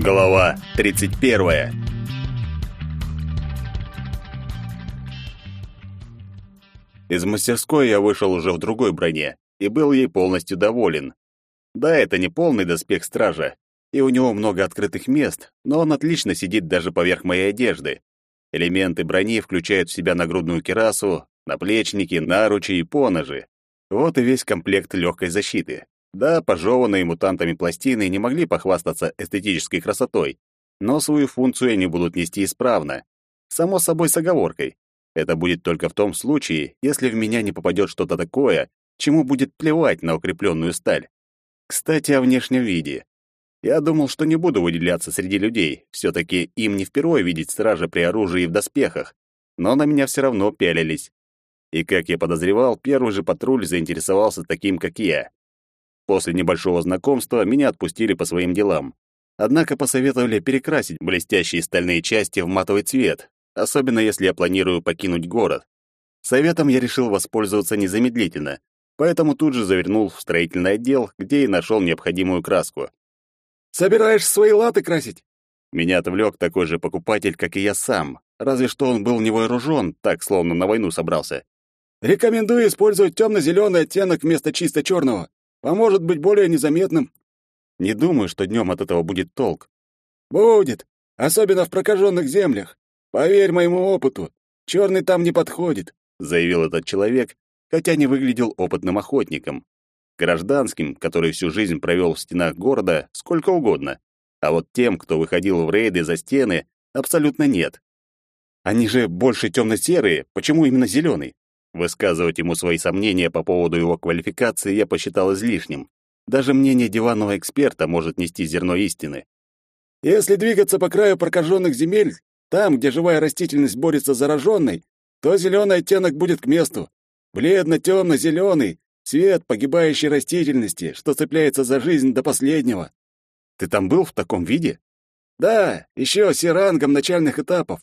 Глава 31. Из мастерской я вышел уже в другой броне и был ей полностью доволен. Да, это не полный доспех стража, и у него много открытых мест, но он отлично сидит даже поверх моей одежды. Элементы брони включают в себя нагрудную кирасу, наплечники, наручи и поножи. Вот и весь комплект легкой защиты. Да, пожеванные мутантами пластины не могли похвастаться эстетической красотой, но свою функцию они будут нести исправно. Само собой, с оговоркой. Это будет только в том случае, если в меня не попадет что-то такое, чему будет плевать на укрепленную сталь. Кстати, о внешнем виде. Я думал, что не буду выделяться среди людей, все-таки им не впервые видеть стража при оружии и в доспехах, но на меня все равно пялились. И, как я подозревал, первый же патруль заинтересовался таким, как я. После небольшого знакомства меня отпустили по своим делам. Однако посоветовали перекрасить блестящие стальные части в матовый цвет, особенно если я планирую покинуть город. Советом я решил воспользоваться незамедлительно, поэтому тут же завернул в строительный отдел, где и нашел необходимую краску. «Собираешь свои латы красить?» Меня отвлек такой же покупатель, как и я сам, разве что он был не вооружен, так, словно на войну собрался. «Рекомендую использовать темно-зеленый оттенок вместо чисто черного поможет быть более незаметным. Не думаю, что днем от этого будет толк. Будет, особенно в прокаженных землях. Поверь моему опыту, черный там не подходит, заявил этот человек, хотя не выглядел опытным охотником. Гражданским, который всю жизнь провел в стенах города, сколько угодно. А вот тем, кто выходил в рейды за стены, абсолютно нет. Они же больше темно-серые, почему именно зеленый? Высказывать ему свои сомнения по поводу его квалификации я посчитал излишним. Даже мнение диванного эксперта может нести зерно истины. Если двигаться по краю прокаженных земель, там, где живая растительность борется с зараженной, то зеленый оттенок будет к месту. Бледно-темно-зеленый, цвет погибающей растительности, что цепляется за жизнь до последнего. Ты там был в таком виде? Да, еще с рангом начальных этапов.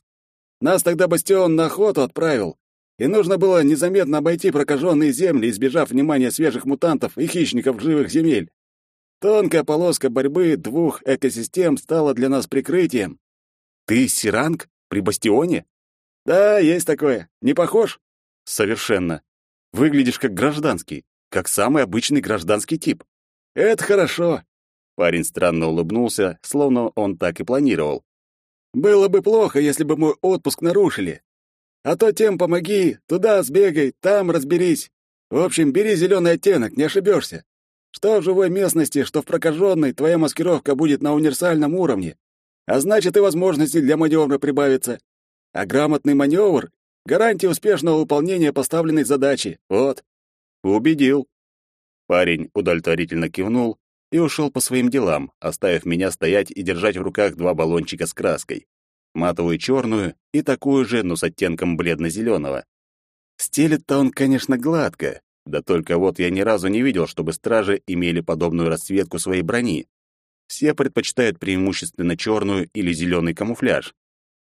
Нас тогда Бастион на охоту отправил, и нужно было незаметно обойти прокаженные земли, избежав внимания свежих мутантов и хищников живых земель. Тонкая полоска борьбы двух экосистем стала для нас прикрытием. Ты Сиранг при Бастионе? Да, есть такое. Не похож? Совершенно. Выглядишь как гражданский, как самый обычный гражданский тип. Это хорошо. Парень странно улыбнулся, словно он так и планировал. Было бы плохо, если бы мой отпуск нарушили. А то тем помоги, туда сбегай, там разберись. В общем, бери зеленый оттенок, не ошибешься. Что в живой местности, что в прокаженной, твоя маскировка будет на универсальном уровне. А значит, и возможности для маневра прибавится. А грамотный маневр — гарантия успешного выполнения поставленной задачи. Вот. Убедил. Парень удовлетворительно кивнул и ушел по своим делам, оставив меня стоять и держать в руках два баллончика с краской матовую черную и такую же, но с оттенком бледно-зеленого. Стелит-то он, конечно, гладко, да только вот я ни разу не видел, чтобы стражи имели подобную расцветку своей брони. Все предпочитают преимущественно черную или зеленый камуфляж.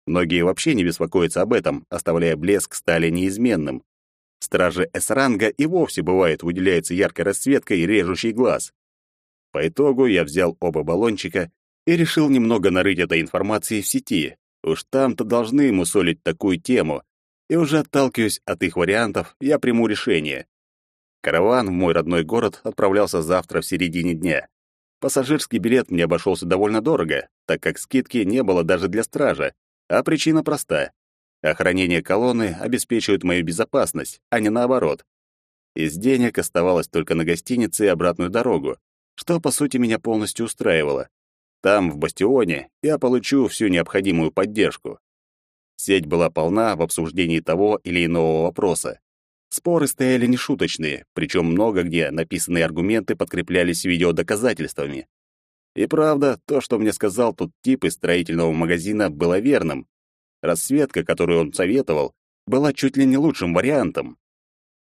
Многие вообще не беспокоятся об этом, оставляя блеск стали неизменным. Стражи С-ранга и вовсе бывает выделяется яркой расцветкой, режущий глаз. По итогу я взял оба баллончика и решил немного нарыть этой информации в сети, Уж там-то должны мусолить такую тему, и уже отталкиваясь от их вариантов, я приму решение. Караван в мой родной город отправлялся завтра в середине дня. Пассажирский билет мне обошелся довольно дорого, так как скидки не было даже для стража, а причина проста. Охранение колонны обеспечивает мою безопасность, а не наоборот. Из денег оставалось только на гостинице и обратную дорогу, что, по сути, меня полностью устраивало. Там, в Бастионе, я получу всю необходимую поддержку. Сеть была полна в обсуждении того или иного вопроса. Споры стояли нешуточные, причем много где написанные аргументы подкреплялись видеодоказательствами. И правда, то, что мне сказал тот тип из строительного магазина, было верным. Расцветка, которую он советовал, была чуть ли не лучшим вариантом.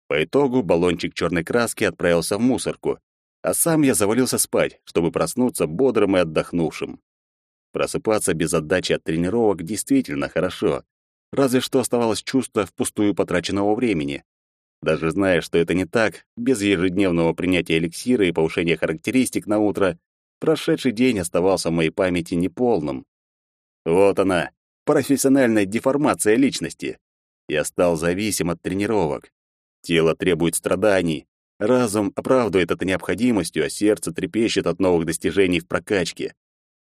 По итогу баллончик черной краски отправился в мусорку, а сам я завалился спать, чтобы проснуться бодрым и отдохнувшим. Просыпаться без отдачи от тренировок действительно хорошо, разве что оставалось чувство впустую потраченного времени. Даже зная, что это не так, без ежедневного принятия эликсира и повышения характеристик на утро, прошедший день оставался в моей памяти неполным. Вот она, профессиональная деформация личности. Я стал зависим от тренировок. Тело требует страданий, разум оправдывает это необходимостью, а сердце трепещет от новых достижений в прокачке.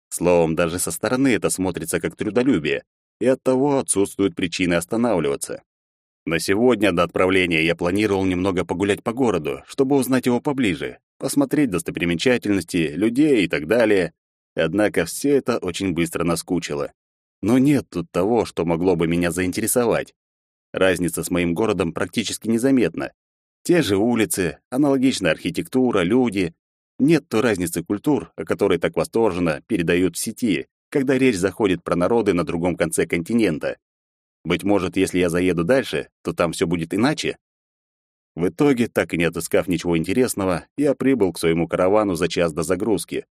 Словом, даже со стороны это смотрится как трудолюбие, и оттого отсутствуют причины останавливаться. На сегодня до отправления я планировал немного погулять по городу, чтобы узнать его поближе, посмотреть достопримечательности, людей и так далее. Однако все это очень быстро наскучило. Но нет тут того, что могло бы меня заинтересовать. Разница с моим городом практически незаметна. Те же улицы, аналогичная архитектура, люди. Нет той разницы культур, о которой так восторженно передают в сети, когда речь заходит про народы на другом конце континента. Быть может, если я заеду дальше, то там все будет иначе? В итоге, так и не отыскав ничего интересного, я прибыл к своему каравану за час до загрузки.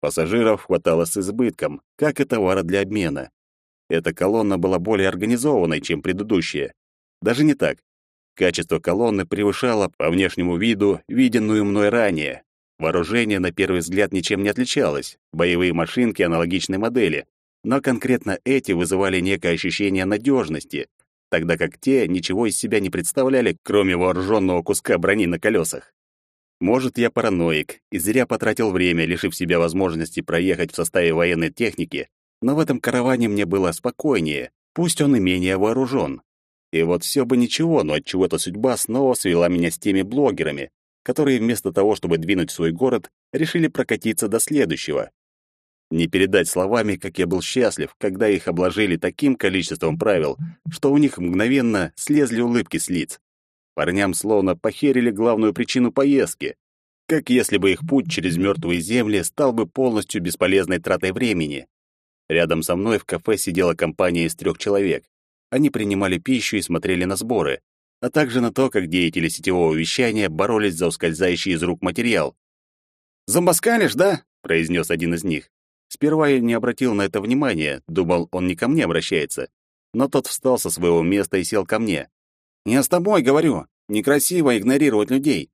Пассажиров хватало с избытком, как и товара для обмена. Эта колонна была более организованной, чем предыдущая. Даже не так. Качество колонны превышало по внешнему виду виденную мной ранее. Вооружение на первый взгляд ничем не отличалось, боевые машинки аналогичной модели, но конкретно эти вызывали некое ощущение надежности, тогда как те ничего из себя не представляли, кроме вооруженного куска брони на колесах. Может, я параноик и зря потратил время, лишив себя возможности проехать в составе военной техники, но в этом караване мне было спокойнее, пусть он и менее вооружен. И вот все бы ничего, но от чего то судьба снова свела меня с теми блогерами, которые вместо того, чтобы двинуть свой город, решили прокатиться до следующего. Не передать словами, как я был счастлив, когда их обложили таким количеством правил, что у них мгновенно слезли улыбки с лиц. Парням словно похерили главную причину поездки, как если бы их путь через мертвые земли стал бы полностью бесполезной тратой времени. Рядом со мной в кафе сидела компания из трех человек. Они принимали пищу и смотрели на сборы, а также на то, как деятели сетевого вещания боролись за ускользающий из рук материал. «Зомбоскалишь, да?» — произнес один из них. Сперва я не обратил на это внимания, думал, он не ко мне обращается. Но тот встал со своего места и сел ко мне. «Я с тобой говорю. Некрасиво игнорировать людей».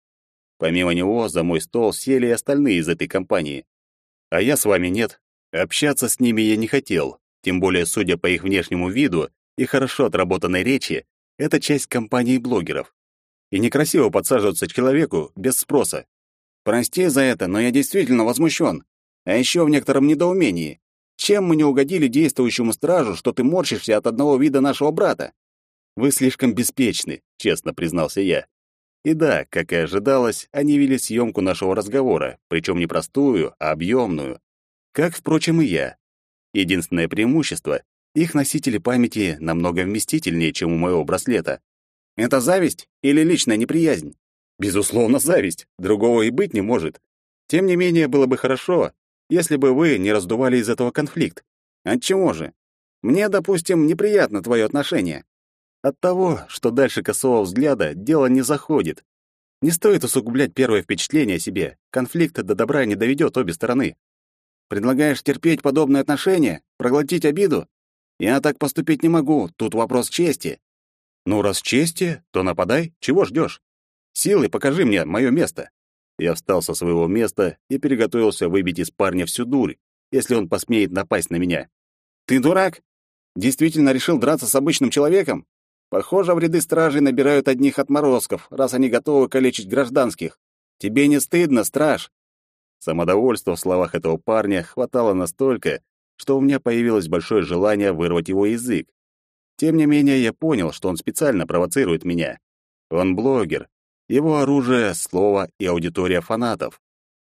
Помимо него за мой стол сели и остальные из этой компании. А я с вами нет. Общаться с ними я не хотел, тем более, судя по их внешнему виду и хорошо отработанной речи, это часть компании блогеров. И некрасиво подсаживаться человеку без спроса. «Прости за это, но я действительно возмущен. А еще в некотором недоумении. Чем мы не угодили действующему стражу, что ты морщишься от одного вида нашего брата? Вы слишком беспечны, честно признался я. И да, как и ожидалось, они вели съемку нашего разговора, причем не простую, а объемную. Как, впрочем, и я. Единственное преимущество — их носители памяти намного вместительнее, чем у моего браслета. Это зависть или личная неприязнь? Безусловно, зависть. Другого и быть не может. Тем не менее, было бы хорошо, если бы вы не раздували из этого конфликт. Отчего же? Мне, допустим, неприятно твое отношение. От того, что дальше косого взгляда дело не заходит. Не стоит усугублять первое впечатление о себе. Конфликт до добра не доведет обе стороны. Предлагаешь терпеть подобное отношение? Проглотить обиду? Я так поступить не могу, тут вопрос чести. Ну, раз чести, то нападай, чего ждешь? Силой покажи мне мое место. Я встал со своего места и переготовился выбить из парня всю дурь, если он посмеет напасть на меня. «Ты дурак? Действительно решил драться с обычным человеком? Похоже, в ряды стражей набирают одних отморозков, раз они готовы калечить гражданских. Тебе не стыдно, страж?» Самодовольства в словах этого парня хватало настолько, что у меня появилось большое желание вырвать его язык. Тем не менее, я понял, что он специально провоцирует меня. Он блогер, его оружие — слово и аудитория фанатов.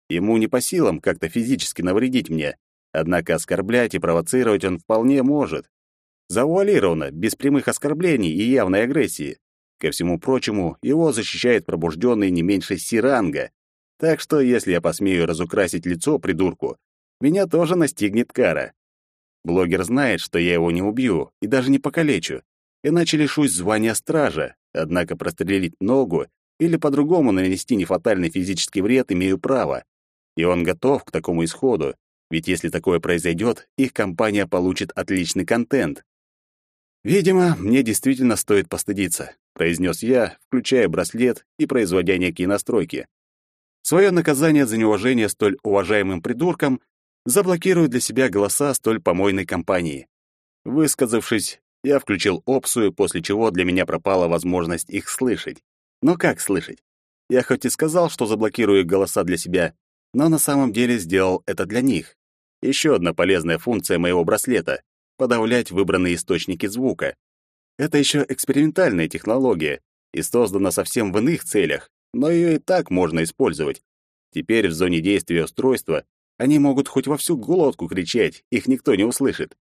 Ему не по силам как-то физически навредить мне, однако оскорблять и провоцировать он вполне может. Завуалированно, без прямых оскорблений и явной агрессии. Ко всему прочему, его защищает пробужденный не меньше Сиранга. Так что, если я посмею разукрасить лицо придурку, меня тоже настигнет кара. Блогер знает, что я его не убью и даже не покалечу, иначе лишусь звания стража, однако прострелить ногу или по-другому нанести нефатальный физический вред имею право. И он готов к такому исходу, ведь если такое произойдет, их компания получит отличный контент. «Видимо, мне действительно стоит постыдиться», — произнес я, включая браслет и производя некие настройки. Свое наказание за неуважение столь уважаемым придуркам заблокирую для себя голоса столь помойной компании. Высказавшись, я включил опцию, после чего для меня пропала возможность их слышать. Но как слышать? Я хоть и сказал, что заблокирую голоса для себя, но на самом деле сделал это для них. Еще одна полезная функция моего браслета — подавлять выбранные источники звука. Это еще экспериментальная технология и создана совсем в иных целях, но ее и так можно использовать. Теперь в зоне действия устройства они могут хоть во всю глотку кричать, их никто не услышит.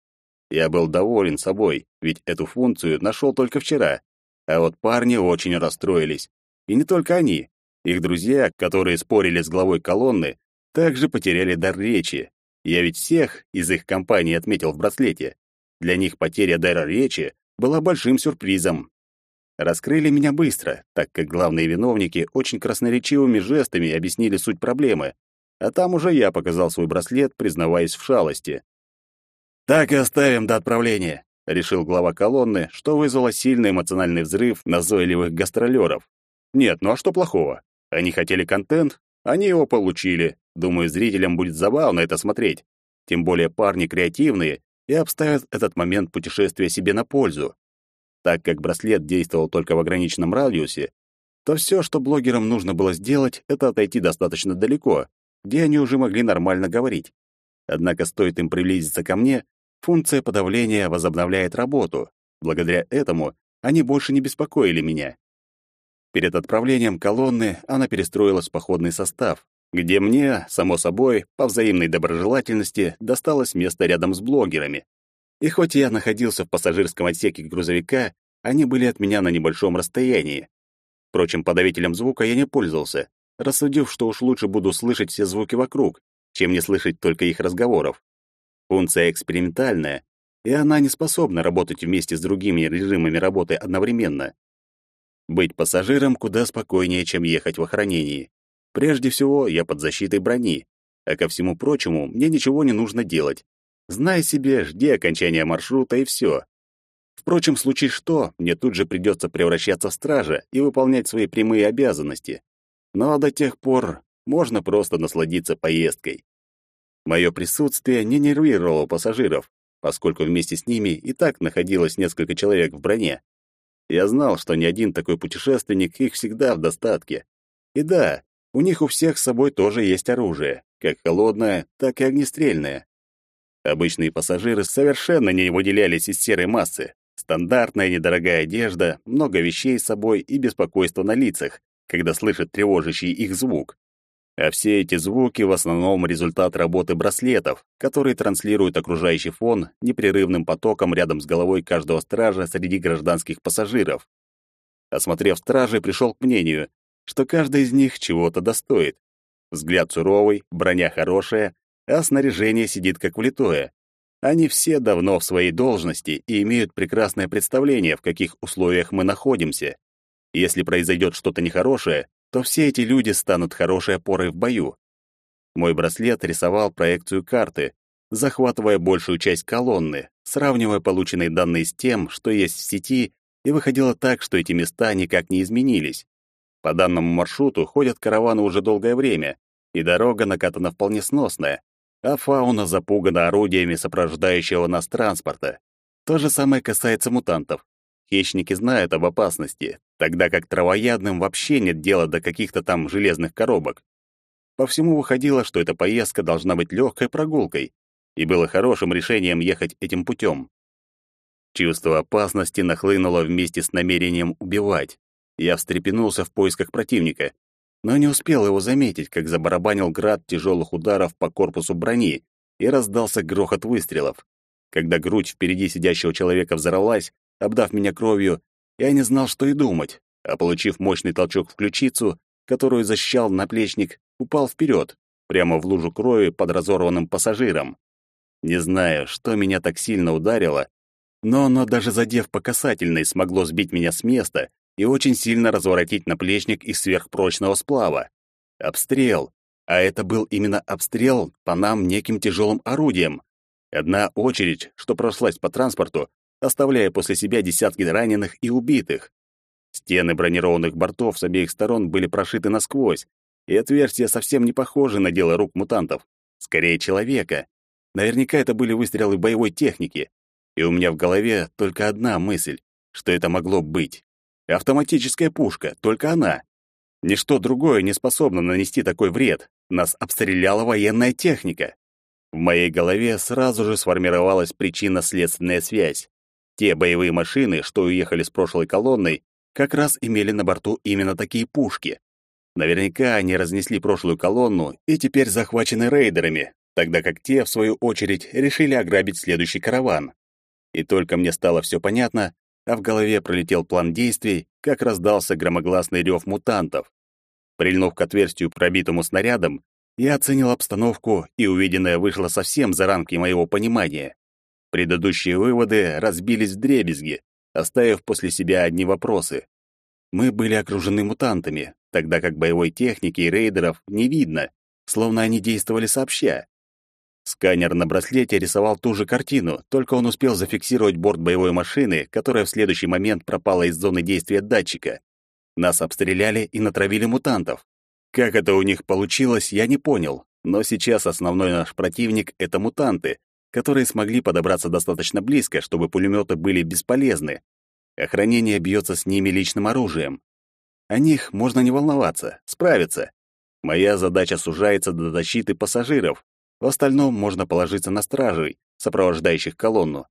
Я был доволен собой, ведь эту функцию нашел только вчера. А вот парни очень расстроились. И не только они. Их друзья, которые спорили с главой колонны, также потеряли дар речи. Я ведь всех из их компании отметил в браслете. Для них потеря дара речи была большим сюрпризом. Раскрыли меня быстро, так как главные виновники очень красноречивыми жестами объяснили суть проблемы, а там уже я показал свой браслет, признаваясь в шалости. «Так и оставим до отправления», — решил глава колонны, что вызвало сильный эмоциональный взрыв назойливых гастролеров. «Нет, ну а что плохого? Они хотели контент, они его получили. Думаю, зрителям будет забавно это смотреть. Тем более парни креативные и обставят этот момент путешествия себе на пользу. Так как браслет действовал только в ограниченном радиусе, то все, что блогерам нужно было сделать, это отойти достаточно далеко, где они уже могли нормально говорить. Однако стоит им приблизиться ко мне, функция подавления возобновляет работу. Благодаря этому они больше не беспокоили меня. Перед отправлением колонны она перестроилась в походный состав, где мне, само собой, по взаимной доброжелательности, досталось место рядом с блогерами. И хоть я находился в пассажирском отсеке грузовика, они были от меня на небольшом расстоянии. Впрочем, подавителем звука я не пользовался, рассудив, что уж лучше буду слышать все звуки вокруг, чем не слышать только их разговоров. Функция экспериментальная, и она не способна работать вместе с другими режимами работы одновременно. Быть пассажиром куда спокойнее, чем ехать в охранении. Прежде всего, я под защитой брони, а ко всему прочему, мне ничего не нужно делать. Знай себе, жди окончания маршрута и все. Впрочем, в случае что, мне тут же придется превращаться в стража и выполнять свои прямые обязанности. Но до тех пор можно просто насладиться поездкой. Мое присутствие не нервировало пассажиров, поскольку вместе с ними и так находилось несколько человек в броне. Я знал, что ни один такой путешественник их всегда в достатке. И да, у них у всех с собой тоже есть оружие, как холодное, так и огнестрельное. Обычные пассажиры совершенно не выделялись из серой массы. Стандартная недорогая одежда, много вещей с собой и беспокойство на лицах, когда слышат тревожащий их звук. А все эти звуки в основном результат работы браслетов, которые транслируют окружающий фон непрерывным потоком рядом с головой каждого стража среди гражданских пассажиров. Осмотрев стражей, пришел к мнению, что каждый из них чего-то достоит. Взгляд суровый, броня хорошая, а снаряжение сидит как влитое. Они все давно в своей должности и имеют прекрасное представление, в каких условиях мы находимся. Если произойдет что-то нехорошее, то все эти люди станут хорошей опорой в бою. Мой браслет рисовал проекцию карты, захватывая большую часть колонны, сравнивая полученные данные с тем, что есть в сети, и выходило так, что эти места никак не изменились. По данному маршруту ходят караваны уже долгое время, и дорога накатана вполне сносная, а фауна запугана орудиями сопровождающего нас транспорта. То же самое касается мутантов. Хищники знают об опасности, тогда как травоядным вообще нет дела до каких-то там железных коробок. По всему выходило, что эта поездка должна быть легкой прогулкой, и было хорошим решением ехать этим путем. Чувство опасности нахлынуло вместе с намерением убивать. Я встрепенулся в поисках противника, но не успел его заметить, как забарабанил град тяжелых ударов по корпусу брони и раздался грохот выстрелов. Когда грудь впереди сидящего человека взорвалась, обдав меня кровью, я не знал, что и думать, а получив мощный толчок в ключицу, которую защищал наплечник, упал вперед, прямо в лужу крови под разорванным пассажиром. Не знаю, что меня так сильно ударило, но оно даже задев по касательной смогло сбить меня с места и очень сильно разворотить наплечник из сверхпрочного сплава. Обстрел. А это был именно обстрел по нам неким тяжелым орудием. Одна очередь, что прошлась по транспорту, оставляя после себя десятки раненых и убитых. Стены бронированных бортов с обеих сторон были прошиты насквозь, и отверстия совсем не похожи на дело рук мутантов. Скорее, человека. Наверняка это были выстрелы боевой техники. И у меня в голове только одна мысль, что это могло быть. Автоматическая пушка, только она. Ничто другое не способно нанести такой вред. Нас обстреляла военная техника. В моей голове сразу же сформировалась причинно-следственная связь. Те боевые машины, что уехали с прошлой колонной, как раз имели на борту именно такие пушки. Наверняка они разнесли прошлую колонну и теперь захвачены рейдерами, тогда как те, в свою очередь, решили ограбить следующий караван. И только мне стало все понятно, а в голове пролетел план действий, как раздался громогласный рев мутантов. Прильнув к отверстию, пробитому снарядом, я оценил обстановку, и увиденное вышло совсем за рамки моего понимания. Предыдущие выводы разбились в дребезги, оставив после себя одни вопросы. Мы были окружены мутантами, тогда как боевой техники и рейдеров не видно, словно они действовали сообща. Сканер на браслете рисовал ту же картину, только он успел зафиксировать борт боевой машины, которая в следующий момент пропала из зоны действия датчика. Нас обстреляли и натравили мутантов. Как это у них получилось, я не понял, но сейчас основной наш противник — это мутанты, которые смогли подобраться достаточно близко, чтобы пулеметы были бесполезны. Охранение бьется с ними личным оружием. О них можно не волноваться, справиться. Моя задача сужается до защиты пассажиров, в остальном можно положиться на стражей, сопровождающих колонну.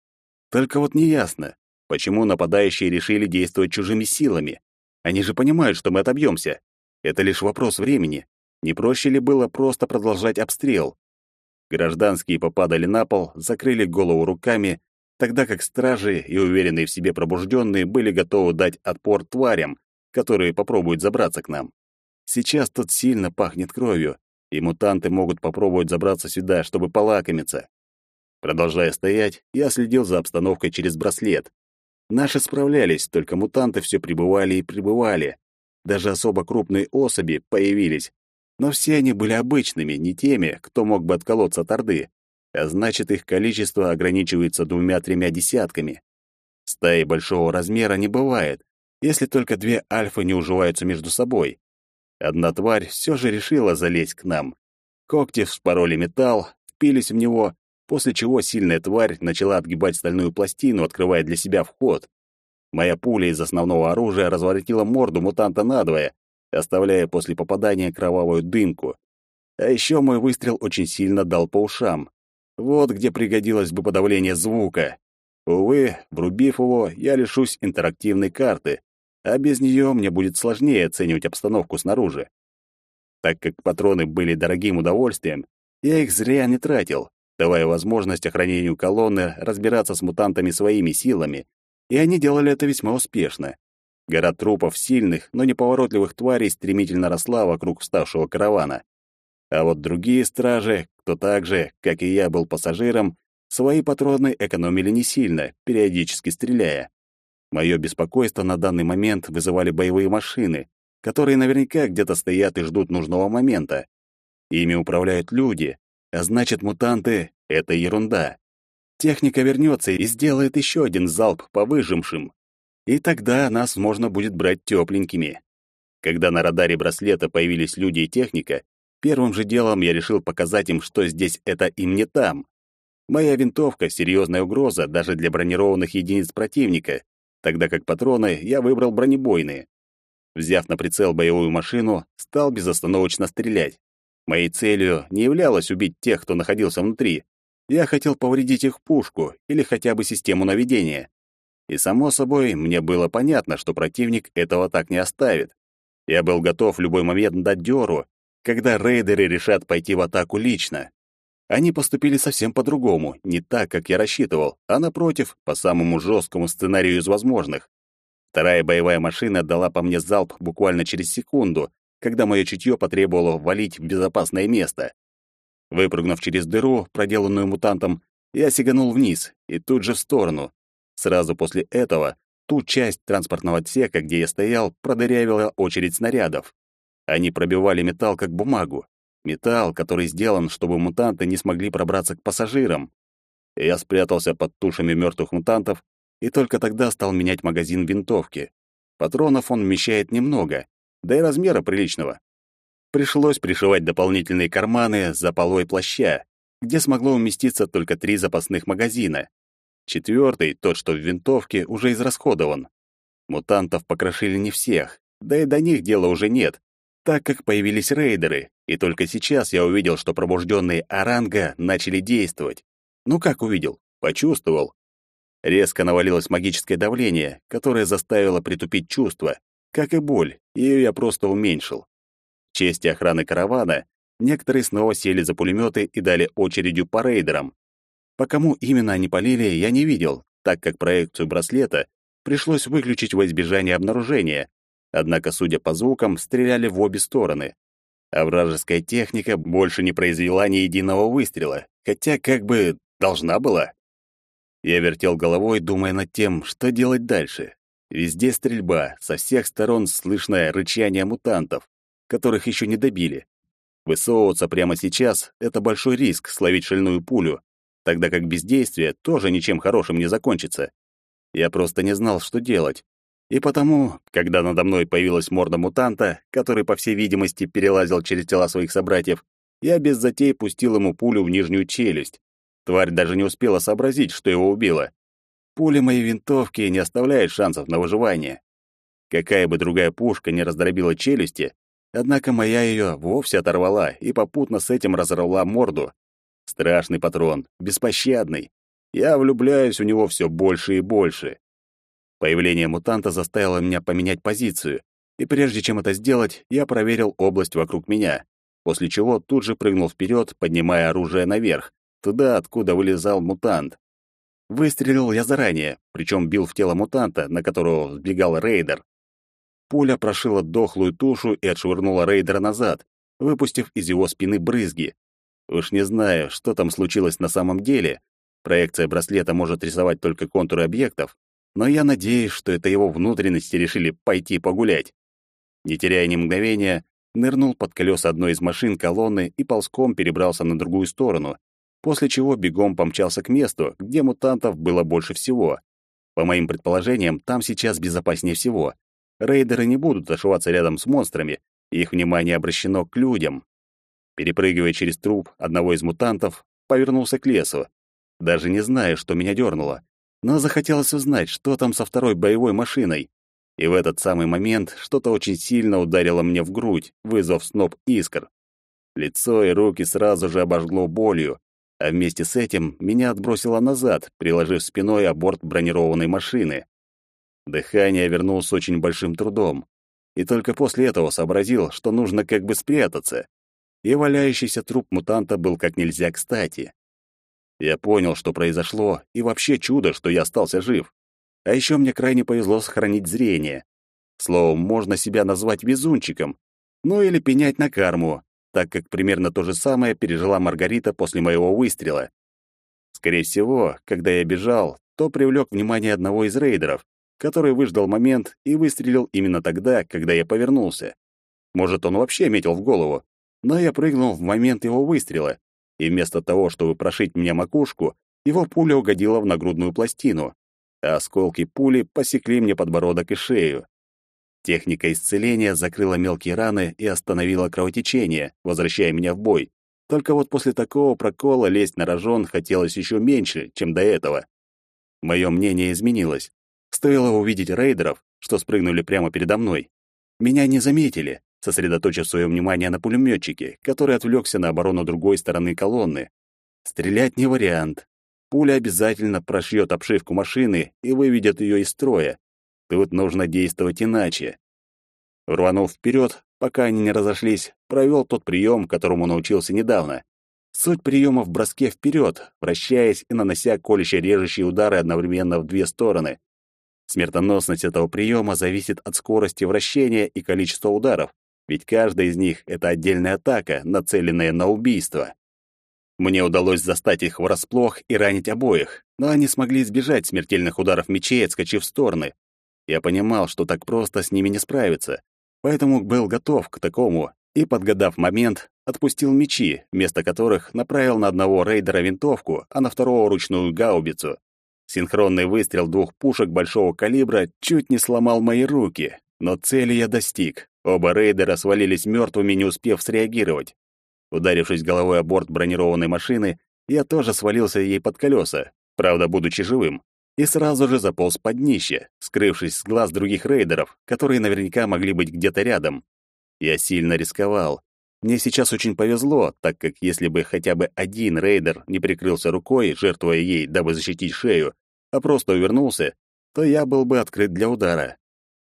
Только вот неясно, почему нападающие решили действовать чужими силами. Они же понимают, что мы отобьемся. Это лишь вопрос времени. Не проще ли было просто продолжать обстрел? Гражданские попадали на пол, закрыли голову руками, тогда как стражи и уверенные в себе пробужденные были готовы дать отпор тварям, которые попробуют забраться к нам. Сейчас тут сильно пахнет кровью, и мутанты могут попробовать забраться сюда, чтобы полакомиться. Продолжая стоять, я следил за обстановкой через браслет. Наши справлялись, только мутанты все прибывали и прибывали. Даже особо крупные особи появились. Но все они были обычными, не теми, кто мог бы отколоться от Орды. А значит, их количество ограничивается двумя-тремя десятками. Стаи большого размера не бывает, если только две альфы не уживаются между собой. Одна тварь все же решила залезть к нам. Когти вспороли металл, впились в него, после чего сильная тварь начала отгибать стальную пластину, открывая для себя вход. Моя пуля из основного оружия разворотила морду мутанта надвое, оставляя после попадания кровавую дымку. А еще мой выстрел очень сильно дал по ушам. Вот где пригодилось бы подавление звука. Увы, врубив его, я лишусь интерактивной карты, а без нее мне будет сложнее оценивать обстановку снаружи. Так как патроны были дорогим удовольствием, я их зря не тратил, давая возможность охранению колонны разбираться с мутантами своими силами, и они делали это весьма успешно. Гора трупов сильных, но неповоротливых тварей стремительно росла вокруг вставшего каравана. А вот другие стражи, кто так же, как и я, был пассажиром, свои патроны экономили не сильно, периодически стреляя. Мое беспокойство на данный момент вызывали боевые машины, которые наверняка где-то стоят и ждут нужного момента. Ими управляют люди, а значит, мутанты — это ерунда. Техника вернется и сделает еще один залп по выжимшим. И тогда нас можно будет брать тепленькими. Когда на радаре браслета появились люди и техника, первым же делом я решил показать им, что здесь это им не там. Моя винтовка — серьезная угроза даже для бронированных единиц противника, тогда как патроны я выбрал бронебойные. Взяв на прицел боевую машину, стал безостановочно стрелять. Моей целью не являлось убить тех, кто находился внутри. Я хотел повредить их пушку или хотя бы систему наведения. И, само собой, мне было понятно, что противник этого так не оставит. Я был готов в любой момент дать дёру, когда рейдеры решат пойти в атаку лично. Они поступили совсем по-другому, не так, как я рассчитывал, а напротив, по самому жесткому сценарию из возможных. Вторая боевая машина дала по мне залп буквально через секунду, когда мое чутье потребовало валить в безопасное место. Выпрыгнув через дыру, проделанную мутантом, я сиганул вниз и тут же в сторону. Сразу после этого ту часть транспортного отсека, где я стоял, продырявила очередь снарядов. Они пробивали металл как бумагу. Металл, который сделан, чтобы мутанты не смогли пробраться к пассажирам. Я спрятался под тушами мертвых мутантов и только тогда стал менять магазин винтовки. Патронов он вмещает немного, да и размера приличного. Пришлось пришивать дополнительные карманы за полой плаща, где смогло уместиться только три запасных магазина. Четвертый, тот, что в винтовке, уже израсходован. Мутантов покрошили не всех, да и до них дела уже нет, так как появились рейдеры, и только сейчас я увидел, что пробужденные Оранга начали действовать. Ну как увидел? Почувствовал. Резко навалилось магическое давление, которое заставило притупить чувства, как и боль, ее я просто уменьшил. В честь охраны каравана некоторые снова сели за пулеметы и дали очередью по рейдерам. По кому именно они полили, я не видел, так как проекцию браслета пришлось выключить во избежание обнаружения, однако, судя по звукам, стреляли в обе стороны. А вражеская техника больше не произвела ни единого выстрела, хотя как бы должна была. Я вертел головой, думая над тем, что делать дальше. Везде стрельба, со всех сторон слышное рычание мутантов, которых еще не добили. Высовываться прямо сейчас — это большой риск словить шальную пулю, тогда как бездействие тоже ничем хорошим не закончится. Я просто не знал, что делать. И потому, когда надо мной появилась морда мутанта, который, по всей видимости, перелазил через тела своих собратьев, я без затей пустил ему пулю в нижнюю челюсть. Тварь даже не успела сообразить, что его убило. Пуля моей винтовки не оставляет шансов на выживание. Какая бы другая пушка не раздробила челюсти, однако моя ее вовсе оторвала и попутно с этим разорвала морду. Страшный патрон, беспощадный. Я влюбляюсь в него все больше и больше. Появление мутанта заставило меня поменять позицию, и прежде чем это сделать, я проверил область вокруг меня, после чего тут же прыгнул вперед, поднимая оружие наверх, туда, откуда вылезал мутант. Выстрелил я заранее, причем бил в тело мутанта, на которого взбегал рейдер. Пуля прошила дохлую тушу и отшвырнула рейдера назад, выпустив из его спины брызги. Уж не знаю, что там случилось на самом деле. Проекция браслета может рисовать только контуры объектов, но я надеюсь, что это его внутренности решили пойти погулять. Не теряя ни мгновения, нырнул под колеса одной из машин колонны и ползком перебрался на другую сторону, после чего бегом помчался к месту, где мутантов было больше всего. По моим предположениям, там сейчас безопаснее всего. Рейдеры не будут ошиваться рядом с монстрами, их внимание обращено к людям. Перепрыгивая через труп одного из мутантов, повернулся к лесу. Даже не зная, что меня дернуло, но захотелось узнать, что там со второй боевой машиной. И в этот самый момент что-то очень сильно ударило мне в грудь, вызвав сноп искр. Лицо и руки сразу же обожгло болью, а вместе с этим меня отбросило назад, приложив спиной о борт бронированной машины. Дыхание вернулось очень большим трудом, и только после этого сообразил, что нужно как бы спрятаться. И валяющийся труп мутанта был как нельзя кстати. Я понял, что произошло, и вообще чудо, что я остался жив. А еще мне крайне повезло сохранить зрение. Словом, можно себя назвать везунчиком. Ну или пенять на карму, так как примерно то же самое пережила Маргарита после моего выстрела. Скорее всего, когда я бежал, то привлек внимание одного из рейдеров, который выждал момент и выстрелил именно тогда, когда я повернулся. Может, он вообще метил в голову, но я прыгнул в момент его выстрела, и вместо того, чтобы прошить мне макушку, его пуля угодила в нагрудную пластину, а осколки пули посекли мне подбородок и шею. Техника исцеления закрыла мелкие раны и остановила кровотечение, возвращая меня в бой. Только вот после такого прокола лезть на рожон хотелось еще меньше, чем до этого. Мое мнение изменилось. Стоило увидеть рейдеров, что спрыгнули прямо передо мной. Меня не заметили, сосредоточив свое внимание на пулеметчике, который отвлекся на оборону другой стороны колонны. Стрелять не вариант. Пуля обязательно прошьет обшивку машины и выведет ее из строя, Тут нужно действовать иначе. Рванув вперед, пока они не разошлись, провел тот прием, которому научился недавно. Суть приема в броске вперед, вращаясь и нанося колюще-режущие удары одновременно в две стороны. Смертоносность этого приема зависит от скорости вращения и количества ударов, ведь каждая из них — это отдельная атака, нацеленная на убийство. Мне удалось застать их врасплох и ранить обоих, но они смогли избежать смертельных ударов мечей, отскочив в стороны. Я понимал, что так просто с ними не справиться, поэтому был готов к такому и, подгадав момент, отпустил мечи, вместо которых направил на одного рейдера винтовку, а на второго ручную гаубицу. Синхронный выстрел двух пушек большого калибра чуть не сломал мои руки, но цели я достиг. Оба рейдера свалились мертвыми, не успев среагировать. Ударившись головой о борт бронированной машины, я тоже свалился ей под колеса, правда, будучи живым, и сразу же заполз под днище, скрывшись с глаз других рейдеров, которые наверняка могли быть где-то рядом. Я сильно рисковал. Мне сейчас очень повезло, так как если бы хотя бы один рейдер не прикрылся рукой, жертвуя ей, дабы защитить шею, а просто увернулся, то я был бы открыт для удара.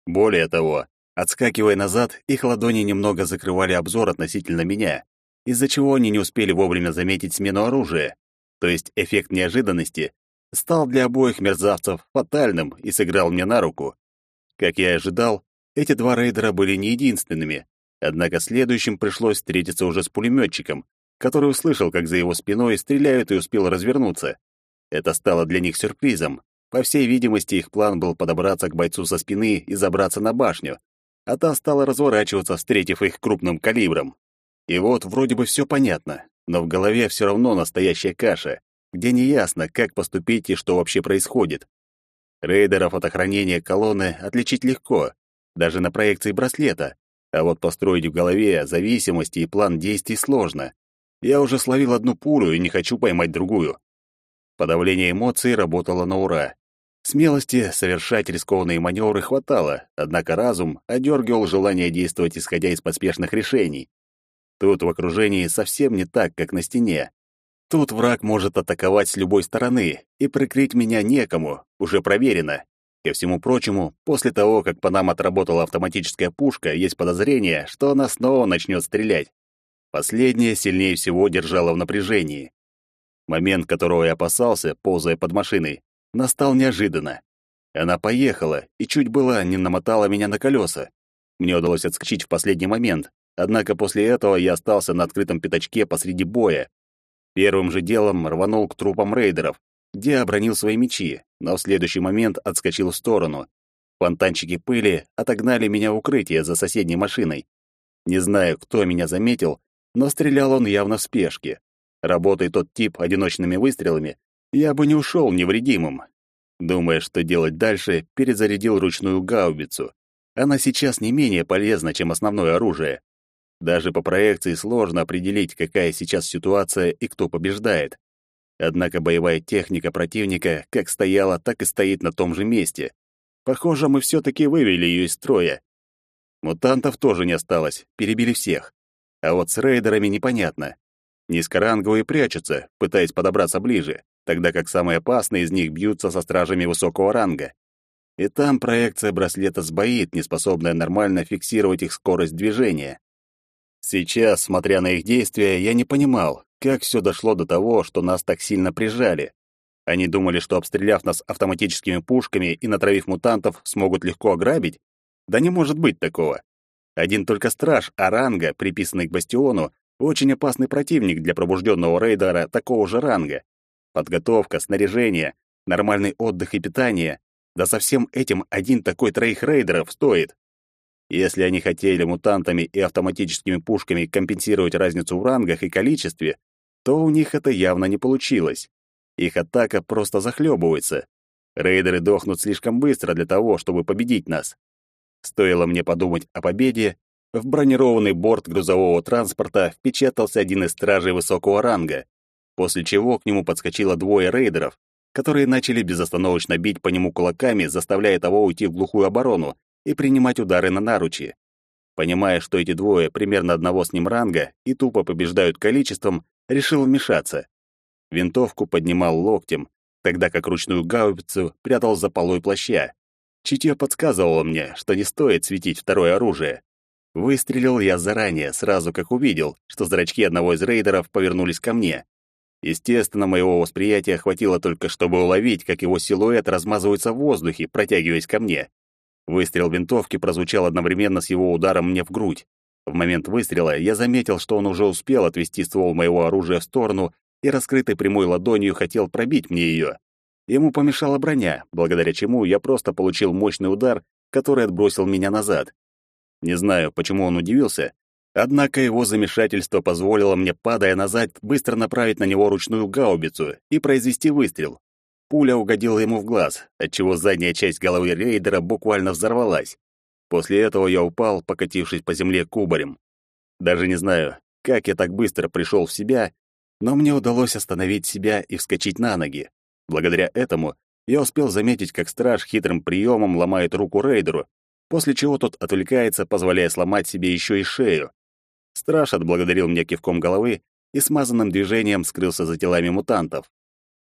Более того, отскакивая назад, их ладони немного закрывали обзор относительно меня, из-за чего они не успели вовремя заметить смену оружия. То есть эффект неожиданности стал для обоих мерзавцев фатальным и сыграл мне на руку. Как я и ожидал, эти два рейдера были не единственными, однако следующим пришлось встретиться уже с пулеметчиком, который услышал, как за его спиной стреляют и успел развернуться. Это стало для них сюрпризом. По всей видимости, их план был подобраться к бойцу со спины и забраться на башню, а та стала разворачиваться, встретив их крупным калибром. И вот вроде бы все понятно, но в голове все равно настоящая каша где неясно, как поступить и что вообще происходит. Рейдеров от охранения колонны отличить легко, даже на проекции браслета, а вот построить в голове зависимости и план действий сложно. Я уже словил одну пулю и не хочу поймать другую. Подавление эмоций работало на ура. Смелости совершать рискованные маневры хватало, однако разум одергивал желание действовать, исходя из поспешных решений. Тут в окружении совсем не так, как на стене. Тут враг может атаковать с любой стороны, и прикрыть меня некому, уже проверено. Ко всему прочему, после того, как по нам отработала автоматическая пушка, есть подозрение, что она снова начнет стрелять. Последнее сильнее всего держало в напряжении. Момент, которого я опасался, ползая под машиной, настал неожиданно. Она поехала и чуть было не намотала меня на колеса. Мне удалось отскочить в последний момент, однако после этого я остался на открытом пятачке посреди боя, Первым же делом рванул к трупам рейдеров, где обронил свои мечи, но в следующий момент отскочил в сторону. Фонтанчики пыли отогнали меня в укрытие за соседней машиной. Не знаю, кто меня заметил, но стрелял он явно в спешке. Работая тот тип одиночными выстрелами, я бы не ушел невредимым. Думая, что делать дальше, перезарядил ручную гаубицу. Она сейчас не менее полезна, чем основное оружие. Даже по проекции сложно определить, какая сейчас ситуация и кто побеждает. Однако боевая техника противника как стояла, так и стоит на том же месте. Похоже, мы все-таки вывели ее из строя. Мутантов тоже не осталось, перебили всех. А вот с рейдерами непонятно. Низкоранговые прячутся, пытаясь подобраться ближе, тогда как самые опасные из них бьются со стражами высокого ранга. И там проекция браслета сбоит, неспособная нормально фиксировать их скорость движения. Сейчас, смотря на их действия, я не понимал, как все дошло до того, что нас так сильно прижали. Они думали, что обстреляв нас автоматическими пушками и натравив мутантов, смогут легко ограбить? Да не может быть такого. Один только страж Аранга, приписанный к бастиону, очень опасный противник для пробужденного рейдера такого же ранга. Подготовка, снаряжение, нормальный отдых и питание. Да со всем этим один такой троих рейдеров стоит. Если они хотели мутантами и автоматическими пушками компенсировать разницу в рангах и количестве, то у них это явно не получилось. Их атака просто захлебывается. Рейдеры дохнут слишком быстро для того, чтобы победить нас. Стоило мне подумать о победе, в бронированный борт грузового транспорта впечатался один из стражей высокого ранга, после чего к нему подскочило двое рейдеров, которые начали безостановочно бить по нему кулаками, заставляя того уйти в глухую оборону, и принимать удары на наручи. Понимая, что эти двое примерно одного с ним ранга и тупо побеждают количеством, решил вмешаться. Винтовку поднимал локтем, тогда как ручную гаубицу прятал за полой плаща. Чутье подсказывало мне, что не стоит светить второе оружие. Выстрелил я заранее, сразу как увидел, что зрачки одного из рейдеров повернулись ко мне. Естественно, моего восприятия хватило только, чтобы уловить, как его силуэт размазывается в воздухе, протягиваясь ко мне. Выстрел винтовки прозвучал одновременно с его ударом мне в грудь. В момент выстрела я заметил, что он уже успел отвести ствол моего оружия в сторону и раскрытой прямой ладонью хотел пробить мне ее. Ему помешала броня, благодаря чему я просто получил мощный удар, который отбросил меня назад. Не знаю, почему он удивился, однако его замешательство позволило мне, падая назад, быстро направить на него ручную гаубицу и произвести выстрел. Пуля угодила ему в глаз, отчего задняя часть головы рейдера буквально взорвалась. После этого я упал, покатившись по земле кубарем. Даже не знаю, как я так быстро пришел в себя, но мне удалось остановить себя и вскочить на ноги. Благодаря этому я успел заметить, как страж хитрым приемом ломает руку рейдеру, после чего тот отвлекается, позволяя сломать себе еще и шею. Страж отблагодарил меня кивком головы и смазанным движением скрылся за телами мутантов.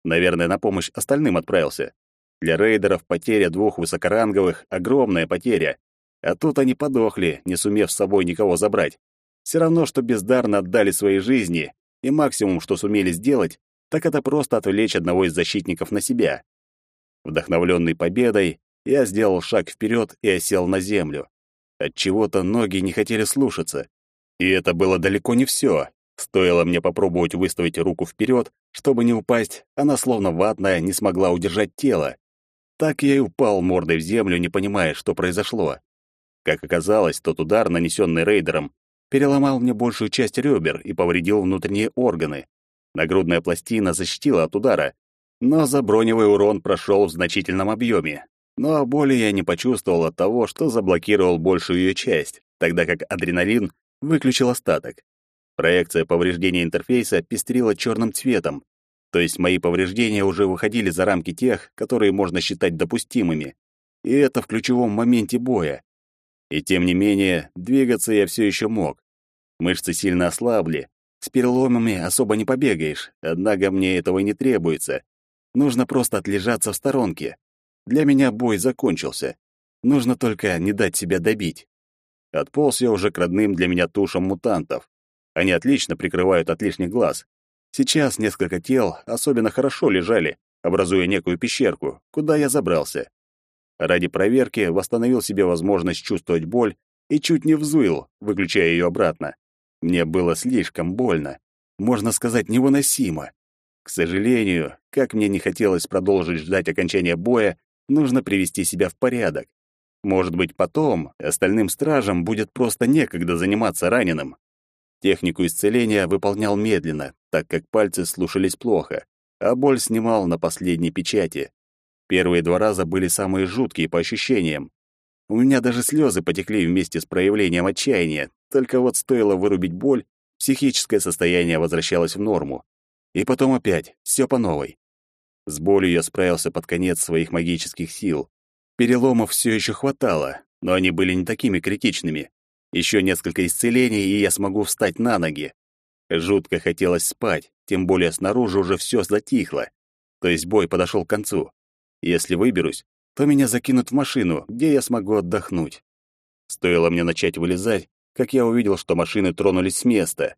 Наверное, на помощь остальным отправился. Для рейдеров потеря двух высокоранговых — огромная потеря. А тут они подохли, не сумев с собой никого забрать. Все равно, что бездарно отдали свои жизни, и максимум, что сумели сделать, так это просто отвлечь одного из защитников на себя. Вдохновленный победой, я сделал шаг вперед и осел на землю. От чего-то ноги не хотели слушаться. И это было далеко не все. Стоило мне попробовать выставить руку вперед, чтобы не упасть, она словно ватная не смогла удержать тело. Так я и упал мордой в землю, не понимая, что произошло. Как оказалось, тот удар, нанесенный рейдером, переломал мне большую часть ребер и повредил внутренние органы. Нагрудная пластина защитила от удара, но заброневый урон прошел в значительном объеме. Но боли я не почувствовал от того, что заблокировал большую ее часть, тогда как адреналин выключил остаток. Проекция повреждения интерфейса пестрила черным цветом, то есть мои повреждения уже выходили за рамки тех, которые можно считать допустимыми. И это в ключевом моменте боя. И тем не менее, двигаться я все еще мог. Мышцы сильно ослабли. С переломами особо не побегаешь, однако мне этого и не требуется. Нужно просто отлежаться в сторонке. Для меня бой закончился. Нужно только не дать себя добить. Отполз я уже к родным для меня тушам мутантов. Они отлично прикрывают от лишних глаз. Сейчас несколько тел особенно хорошо лежали, образуя некую пещерку, куда я забрался. Ради проверки восстановил себе возможность чувствовать боль и чуть не взвыл, выключая ее обратно. Мне было слишком больно, можно сказать, невыносимо. К сожалению, как мне не хотелось продолжить ждать окончания боя, нужно привести себя в порядок. Может быть, потом остальным стражам будет просто некогда заниматься раненым. Технику исцеления выполнял медленно, так как пальцы слушались плохо, а боль снимал на последней печати. Первые два раза были самые жуткие по ощущениям. У меня даже слезы потекли вместе с проявлением отчаяния, только вот стоило вырубить боль, психическое состояние возвращалось в норму. И потом опять, все по новой. С болью я справился под конец своих магических сил. Переломов все еще хватало, но они были не такими критичными. Еще несколько исцелений, и я смогу встать на ноги. Жутко хотелось спать, тем более снаружи уже все затихло. То есть бой подошел к концу. Если выберусь, то меня закинут в машину, где я смогу отдохнуть. Стоило мне начать вылезать, как я увидел, что машины тронулись с места.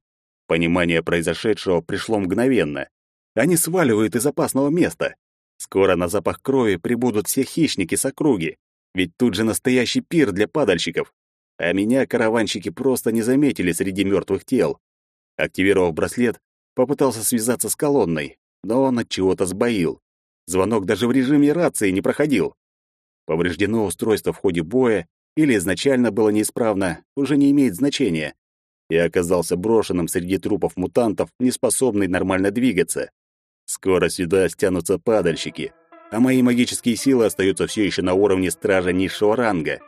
Понимание произошедшего пришло мгновенно. Они сваливают из опасного места. Скоро на запах крови прибудут все хищники с округи, ведь тут же настоящий пир для падальщиков. А меня караванщики просто не заметили среди мертвых тел. Активировав браслет, попытался связаться с колонной, но он от чего-то сбоил. Звонок даже в режиме рации не проходил. Повреждено устройство в ходе боя или изначально было неисправно, уже не имеет значения. Я оказался брошенным среди трупов мутантов, не способный нормально двигаться. Скоро сюда стянутся падальщики, а мои магические силы остаются все еще на уровне стража низшего ранга.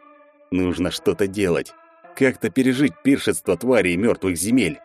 Нужно что-то делать, как-то пережить пиршество тварей мертвых земель.